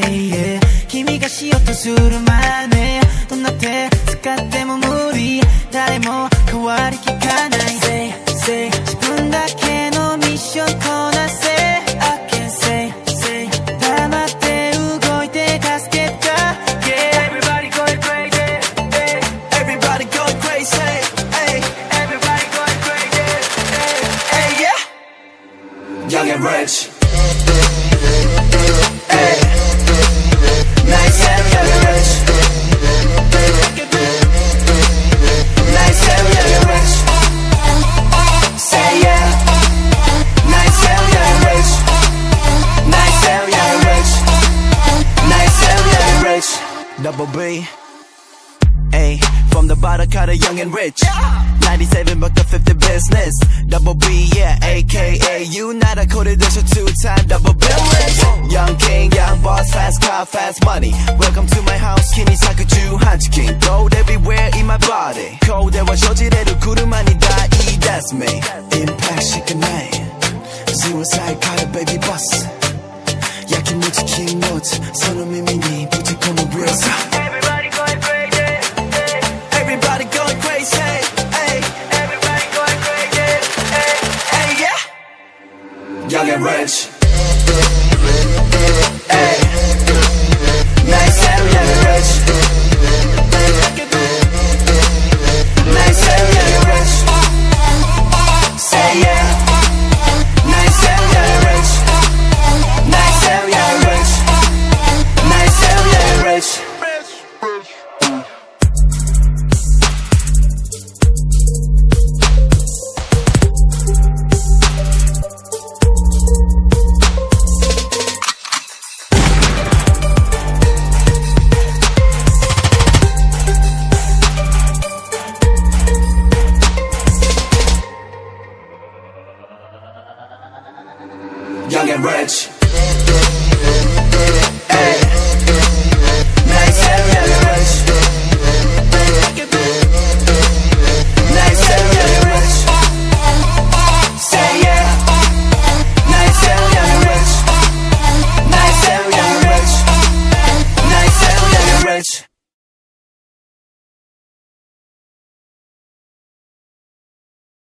ね、yeah、君がしようとするまねどんな手使っても無理誰も変わりきかない say, say 自分だけのミッションこなせ I can say, say 黙って動いて助けた Yeah Everybody going crazy hey, Everybody going crazy hey, Everybody going crazy hey, hey, yeah Young and rich double B. A from the bottom, kinda young and rich. 97 but the 50 business. Double B, yeah, AKA. You not a coded dish two time double bill. Young king, young boss, fast car, fast money. Welcome to my house, Kimi Sakuju Hanchikin. Gold everywhere in my body. Cold, there was Shojireru Kurumani Die, that's me. Impact, shake a night. Suicide, call a baby boss. Yakimochi, King Notes, Sono Mimini, Everybody going crazy. Everybody going crazy. Everybody going crazy. Hey. Hey, yeah. Young and rich. young and rich.